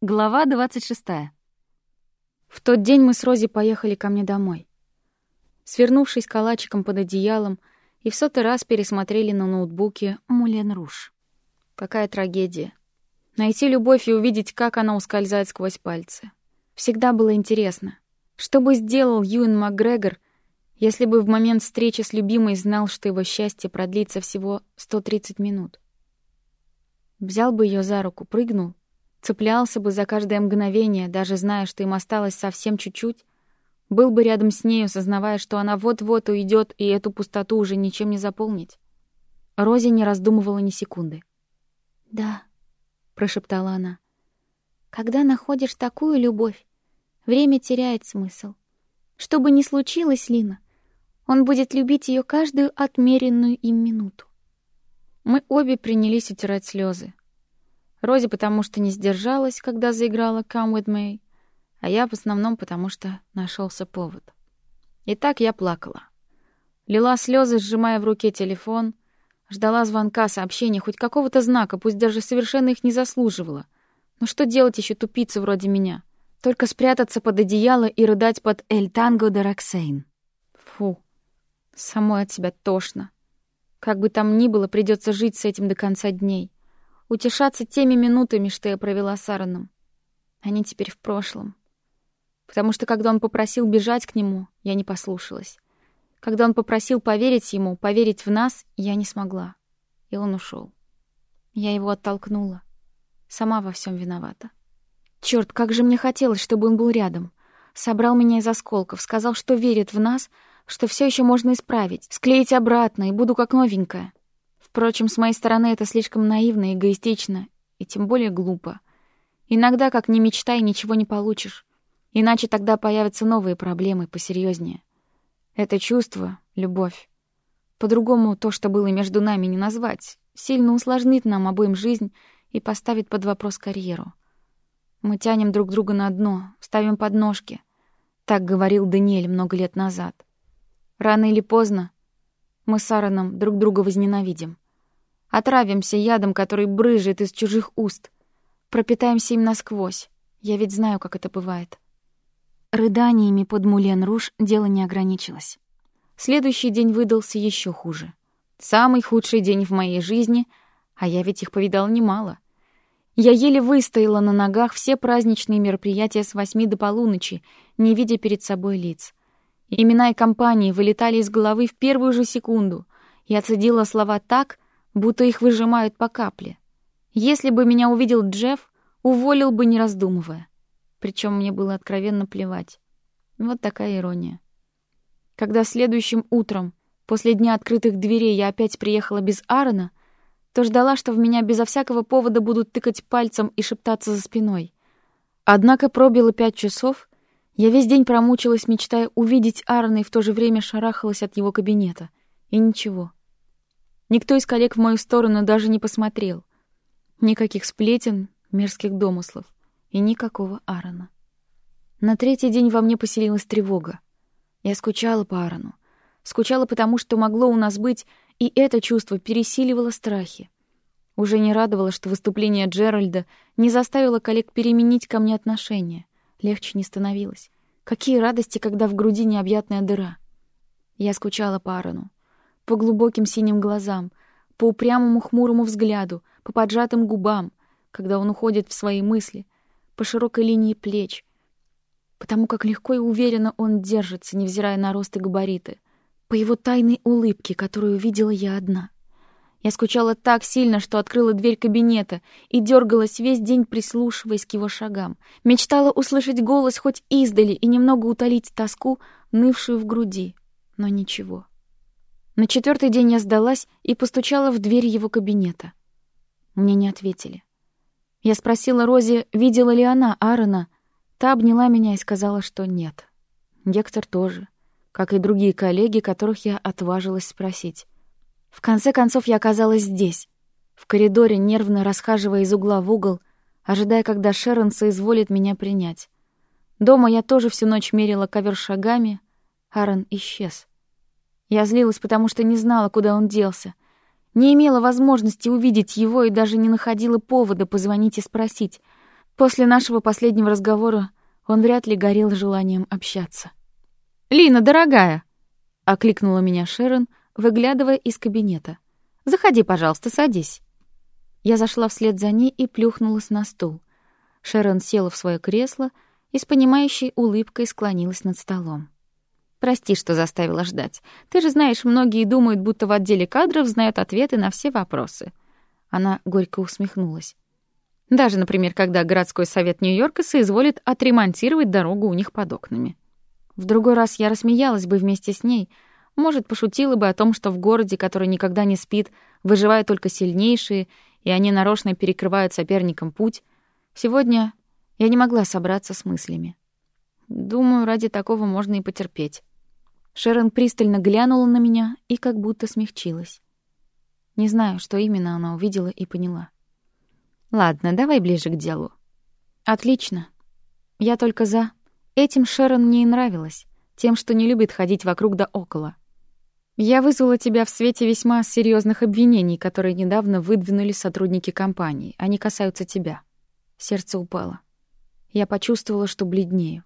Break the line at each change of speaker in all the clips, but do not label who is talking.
Глава 26.
В тот день мы с Рози поехали ко мне домой. Свернувшись калачиком под одеялом, и в сотый раз пересмотрели на ноутбуке «Мулен Руш». Какая трагедия. Найти любовь и увидеть, как она ускользает сквозь пальцы. Всегда было интересно. Что бы сделал Юэн Макгрегор, если бы в момент встречи с любимой знал, что его счастье продлится всего 130 минут? Взял бы ее за руку, прыгнул — Цеплялся бы за каждое мгновение, даже зная, что им осталось совсем чуть-чуть. Был бы рядом с нею, сознавая, что она вот-вот уйдет, и эту пустоту уже ничем не заполнить. Рози не раздумывала ни секунды.
«Да», — прошептала она. «Когда находишь такую любовь, время теряет смысл. Что бы ни случилось, Лина, он будет любить ее каждую отмеренную им минуту».
Мы обе принялись утирать слезы. Рози потому что не сдержалась, когда заиграла «Come with me», а я в основном потому что нашелся повод. И так я плакала. Лила слезы, сжимая в руке телефон, ждала звонка, сообщения, хоть какого-то знака, пусть даже совершенно их не заслуживала. Но что делать еще тупице вроде меня? Только спрятаться под одеяло и рыдать под «Эль танго де Роксейн». Фу, самой от себя тошно. Как бы там ни было, придется жить с этим до конца дней утешаться теми минутами, что я провела с Аароном. Они теперь в прошлом. Потому что когда он попросил бежать к нему, я не послушалась. Когда он попросил поверить ему, поверить в нас, я не смогла. И он ушел. Я его оттолкнула. Сама во всем виновата. Черт, как же мне хотелось, чтобы он был рядом. Собрал меня из осколков, сказал, что верит в нас, что все еще можно исправить, склеить обратно и буду как новенькая. Впрочем, с моей стороны это слишком наивно, эгоистично и тем более глупо. Иногда, как ни мечтай, ничего не получишь. Иначе тогда появятся новые проблемы, посерьезнее. Это чувство — любовь. По-другому то, что было между нами, не назвать. Сильно усложнит нам обоим жизнь и поставит под вопрос карьеру. Мы тянем друг друга на дно, ставим подножки. Так говорил Даниэль много лет назад. Рано или поздно мы с Аароном друг друга возненавидим. Отравимся ядом, который брызжет из чужих уст. Пропитаемся им насквозь. Я ведь знаю, как это бывает.
Рыданиями под Мулен Руж дело не ограничилось.
Следующий день выдался еще хуже. Самый худший день в моей жизни, а я ведь их повидал немало. Я еле выстояла на ногах все праздничные мероприятия с восьми до полуночи, не видя перед собой лиц. Имена и компании вылетали из головы в первую же секунду. Я цедила слова так, будто их выжимают по капле. Если бы меня увидел Джефф, уволил бы, не раздумывая. Причем мне было откровенно плевать. Вот такая ирония. Когда следующим утром, после дня открытых дверей, я опять приехала без Аарона, то ждала, что в меня безо всякого повода будут тыкать пальцем и шептаться за спиной. Однако пробило пять часов, я весь день промучилась, мечтая увидеть Аарона, и в то же время шарахалась от его кабинета. И ничего. Никто из коллег в мою сторону даже не посмотрел. Никаких сплетен, мерзких домыслов. И никакого Аарона. На третий день во мне поселилась тревога. Я скучала по Аарону. Скучала потому, что могло у нас быть, и это чувство пересиливало страхи. Уже не радовало, что выступление Джеральда не заставило коллег переменить ко мне отношение. Легче не становилось. Какие радости, когда в груди необъятная дыра. Я скучала по Аарону. По глубоким синим глазам, по упрямому хмурому взгляду, по поджатым губам, когда он уходит в свои мысли, по широкой линии плеч, потому как легко и уверенно он держится, невзирая на рост и габариты, по его тайной улыбке, которую видела я одна — я скучала так сильно, что открыла дверь кабинета и дергалась весь день, прислушиваясь к его шагам. Мечтала услышать голос хоть издали и немного утолить тоску, нывшую в груди. Но ничего. На четвертый день я сдалась и постучала в дверь его кабинета. Мне не ответили. Я спросила Рози, видела ли она Аарона. Та обняла меня и сказала, что нет. Гектор тоже, как и другие коллеги, которых я отважилась спросить. В конце концов я оказалась здесь, в коридоре, нервно расхаживая из угла в угол, ожидая, когда Шерон соизволит меня принять. Дома я тоже всю ночь мерила ковер шагами. Аарон исчез. Я злилась, потому что не знала, куда он делся. Не имела возможности увидеть его и даже не находила повода позвонить и спросить. После нашего последнего разговора он вряд ли горел желанием общаться. «Лина, дорогая!» — окликнула меня Шерон, выглядывая из кабинета. «Заходи, пожалуйста, садись». Я зашла вслед за ней и плюхнулась на стул. Шерон села в свое кресло и с понимающей улыбкой склонилась над столом. «Прости, что заставила ждать. Ты же знаешь, многие думают, будто в отделе кадров знают ответы на все вопросы». Она горько усмехнулась. Даже, например, когда городской совет Нью-Йорка соизволит отремонтировать дорогу у них под окнами. В другой раз я рассмеялась бы вместе с ней, может, пошутила бы о том, что в городе, который никогда не спит, выживают только сильнейшие, и они нарочно перекрывают соперникам путь. Сегодня я не могла собраться с мыслями. Думаю, ради такого можно и потерпеть. Шерон пристально глянула на меня и как будто смягчилась. Не знаю, что именно она увидела и поняла. Ладно, давай ближе к делу. Отлично. Я только за. Этим Шерон мне и нравилась, тем, что не любит ходить вокруг да около. Я вызвала тебя в свете весьма серьезных обвинений, которые недавно выдвинули сотрудники компании. Они касаются тебя. Сердце упало. Я почувствовала, что бледнею.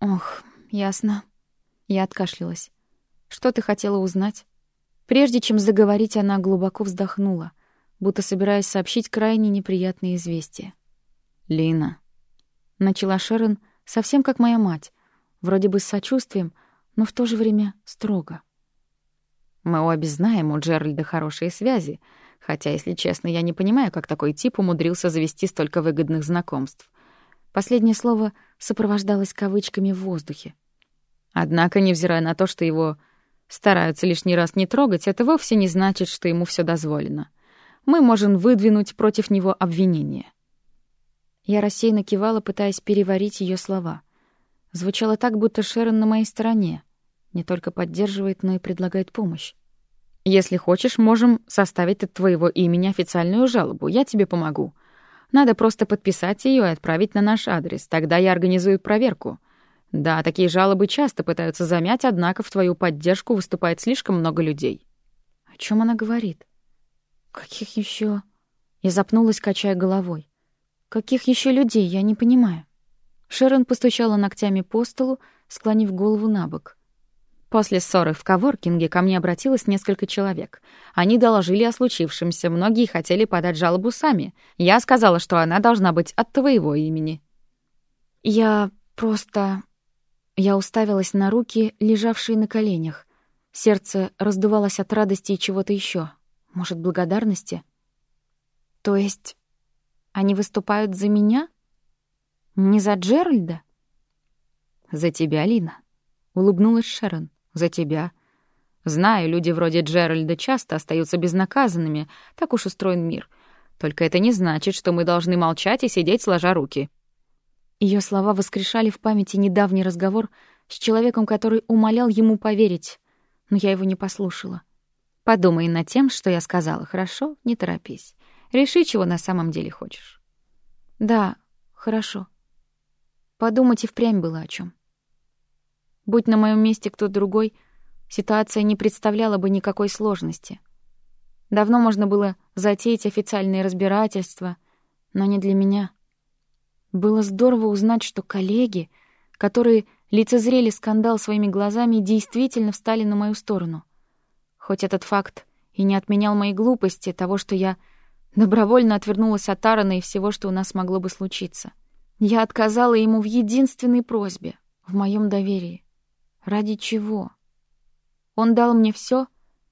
Ох, ясно. Я откашлялась. Что ты хотела узнать? Прежде чем заговорить, она глубоко вздохнула, будто собираясь сообщить крайне неприятные известия. «Лина», — начала Шерон, — Совсем как моя мать. Вроде бы с сочувствием, но в то же время строго. Мы обе знаем у Джеральда хорошие связи, хотя, если честно, я не понимаю, как такой тип умудрился завести столько выгодных знакомств. Последнее слово сопровождалось кавычками в воздухе. Однако, невзирая на то, что его стараются лишний раз не трогать, это вовсе не значит, что ему все дозволено. Мы можем выдвинуть против него обвинение. Я рассеянно кивала, пытаясь переварить ее слова. Звучало так, будто Шерон на моей стороне. Не только поддерживает, но и предлагает помощь. «Если хочешь, можем составить от твоего имени официальную жалобу. Я тебе помогу. Надо просто подписать ее и отправить на наш адрес. Тогда я организую проверку. Да, такие жалобы часто пытаются замять, однако в твою поддержку выступает слишком много людей». О чем она говорит? Каких еще? Я запнулась, качая головой. Каких еще людей, я не понимаю. Шерон постучала ногтями по столу, склонив голову на бок. После ссоры в коворкинге ко мне обратилось несколько человек. Они доложили о случившемся, многие хотели подать жалобу сами. Я сказала, что она должна быть от твоего имени. Я просто... Я уставилась на руки, лежавшие на коленях. Сердце раздувалось от радости и чего-то еще. Может, благодарности? То есть они выступают за меня? Не за Джеральда? За тебя, Лина, улыбнулась Шерон. За тебя. Знаю, люди вроде Джеральда часто остаются безнаказанными, так уж устроен мир. Только это не значит, что мы должны молчать и сидеть сложа руки. Ее слова воскрешали в памяти недавний разговор с человеком, который умолял ему поверить, но я его не послушала. Подумай над тем, что я сказала, хорошо? Не торопись. Реши, чего на самом деле хочешь. Да, хорошо. Подумать и впрямь было о чем. Будь на моем месте кто другой, ситуация не представляла бы никакой сложности. Давно можно было затеять официальные разбирательства, но не для меня. Было здорово узнать, что коллеги, которые лицезрели скандал своими глазами, действительно встали на мою сторону. Хоть этот факт и не отменял моей глупости, того, что я Добровольно отвернулась от Аарона и всего, что у нас могло бы случиться. Я отказала ему в единственной просьбе, в моем доверии. Ради чего? Он дал мне все,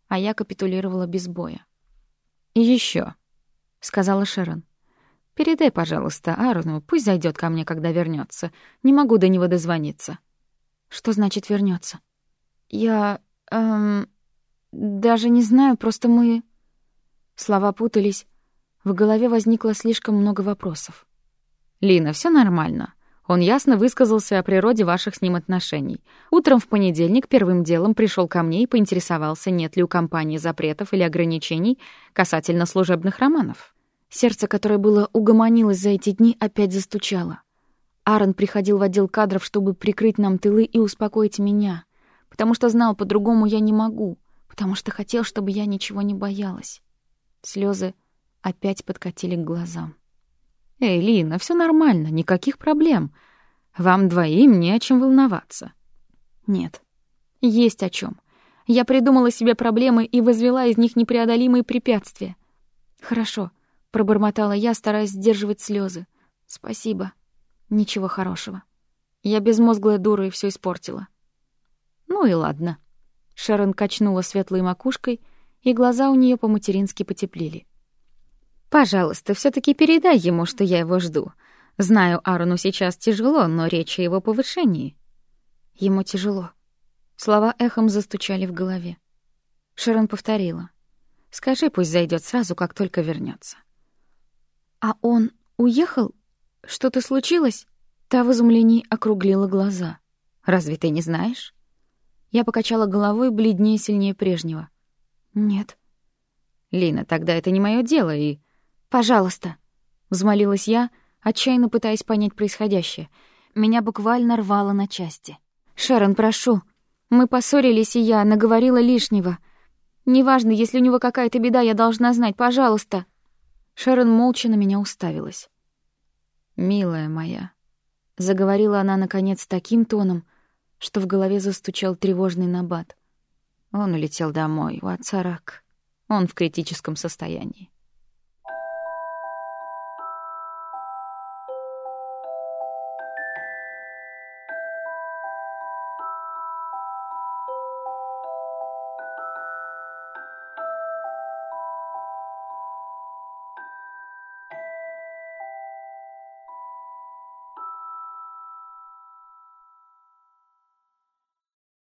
а я капитулировала без боя. «И еще, сказала Шерон. «Передай, пожалуйста, Аарону, пусть зайдет ко мне, когда вернется. Не могу до него дозвониться». «Что значит вернется? «Я... эм... даже не знаю, просто мы...» Слова путались, в голове возникло слишком много вопросов. «Лина, все нормально. Он ясно высказался о природе ваших с ним отношений. Утром в понедельник первым делом пришел ко мне и поинтересовался, нет ли у компании запретов или ограничений касательно служебных романов. Сердце, которое было угомонилось за эти дни, опять застучало. Аарон приходил в отдел кадров, чтобы прикрыть нам тылы и успокоить меня, потому что знал, по-другому я не могу, потому что хотел, чтобы я ничего не боялась. Слезы опять подкатили к глазам. Эй, Лина, все нормально, никаких проблем. Вам двоим не о чем волноваться. Нет, есть о чем. Я придумала себе проблемы и возвела из них непреодолимые препятствия. Хорошо, пробормотала я, стараясь сдерживать слезы. Спасибо. Ничего хорошего. Я безмозглая дура и все испортила. Ну и ладно. Шерон качнула светлой макушкой, и глаза у нее по-матерински потеплели. Пожалуйста, все таки передай ему, что я его жду. Знаю, Аарону сейчас тяжело, но речь о его повышении. Ему тяжело. Слова эхом застучали в голове. Шерон повторила. «Скажи, пусть зайдет сразу, как только вернется. «А он уехал? Что-то случилось?» Та в изумлении округлила глаза. «Разве ты не знаешь?» Я покачала головой, бледнее сильнее прежнего. «Нет». «Лина, тогда это не мое дело, и...» «Пожалуйста», — взмолилась я, отчаянно пытаясь понять происходящее. Меня буквально рвало на части. «Шерон, прошу, мы поссорились, и я наговорила лишнего. Неважно, если у него какая-то беда, я должна знать, пожалуйста. Шерон молча на меня уставилась. «Милая моя», — заговорила она, наконец, таким тоном, что в голове застучал тревожный набат. Он улетел домой, у отца рак. Он в критическом состоянии.